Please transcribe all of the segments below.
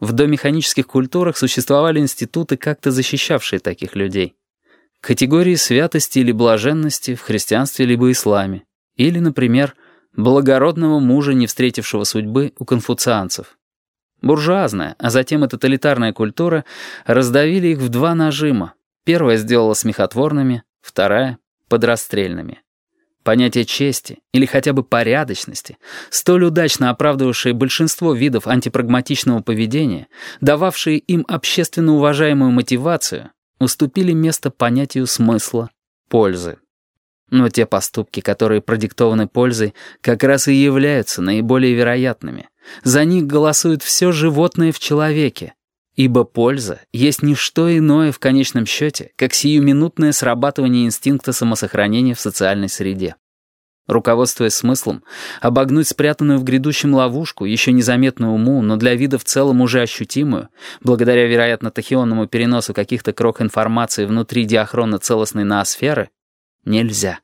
В домеханических культурах существовали институты, как-то защищавшие таких людей. Категории святости или блаженности в христианстве либо исламе. Или, например, благородного мужа, не встретившего судьбы у конфуцианцев. Буржуазная, а затем и тоталитарная культура раздавили их в два нажима. Первая сделала смехотворными, вторая — подрастрельными. Понятие чести или хотя бы порядочности, столь удачно оправдывавшие большинство видов антипрагматичного поведения, дававшие им общественно уважаемую мотивацию, уступили место понятию смысла, пользы. Но те поступки, которые продиктованы пользой, как раз и являются наиболее вероятными. За них голосует все животное в человеке. Ибо польза есть не что иное в конечном счете, как сиюминутное срабатывание инстинкта самосохранения в социальной среде. Руководствуясь смыслом, обогнуть спрятанную в грядущем ловушку, еще незаметную уму, но для вида в целом уже ощутимую, благодаря, вероятно, тахионному переносу каких-то крох информации внутри диахронно целостной ноосферы, нельзя.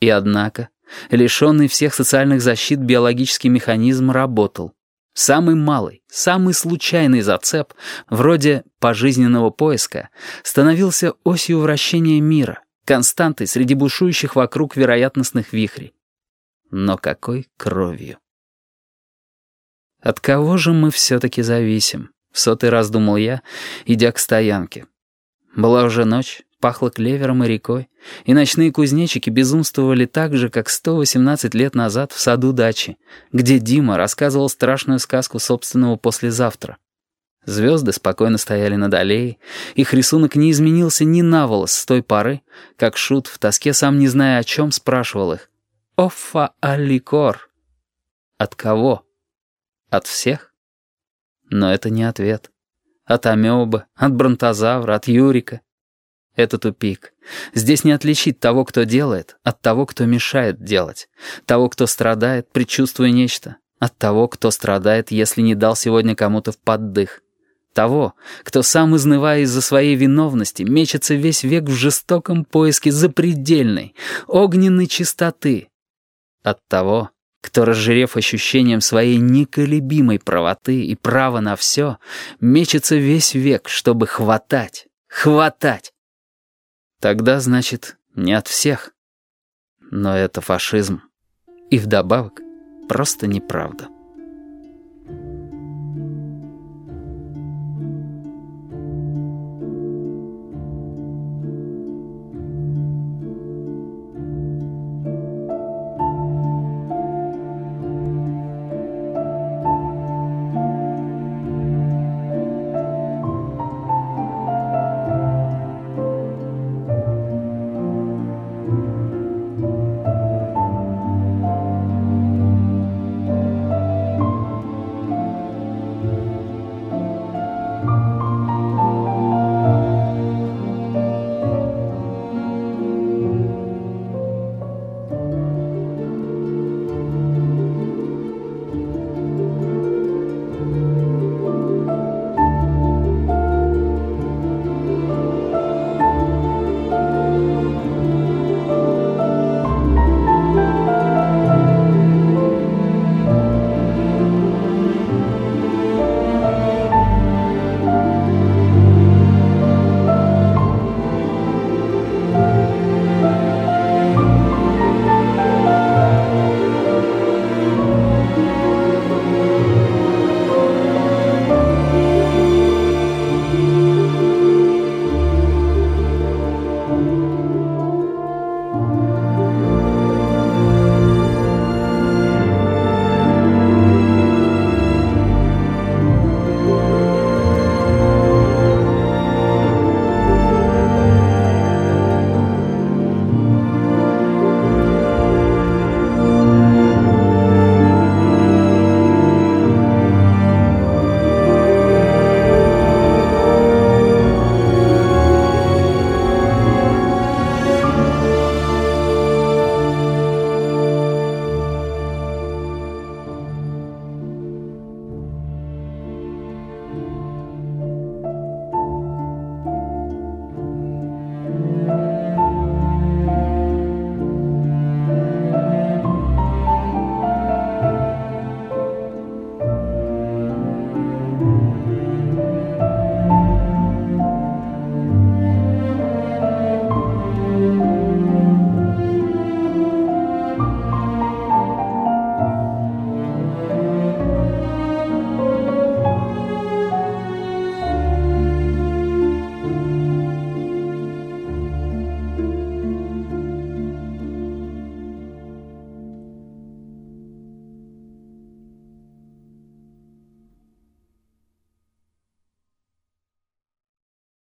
И однако, лишенный всех социальных защит биологический механизм работал. Самый малый, самый случайный зацеп, вроде пожизненного поиска, становился осью вращения мира, константой среди бушующих вокруг вероятностных вихрей. Но какой кровью? От кого же мы все-таки зависим? В сотый раз думал я, идя к стоянке. Была уже ночь, пахло клевером и рекой, и ночные кузнечики безумствовали так же, как 118 лет назад в саду дачи, где Дима рассказывал страшную сказку собственного послезавтра. Звезды спокойно стояли над аллеей, их рисунок не изменился ни на волос с той поры, как Шут в тоске, сам не зная о чем, спрашивал их. «Оффа аликор». От кого? От всех? Но это не ответ. От амебы, от бронтозавра, от Юрика. Это тупик. Здесь не отличить того, кто делает, от того, кто мешает делать. Того, кто страдает, предчувствуя нечто. От того, кто страдает, если не дал сегодня кому-то в поддых. Того, кто сам, изнывая из-за своей виновности, мечется весь век в жестоком поиске запредельной, огненной чистоты. От того, кто, разжирев ощущением своей неколебимой правоты и права на все, мечется весь век, чтобы хватать, хватать. Тогда, значит, не от всех. Но это фашизм. И вдобавок просто неправда.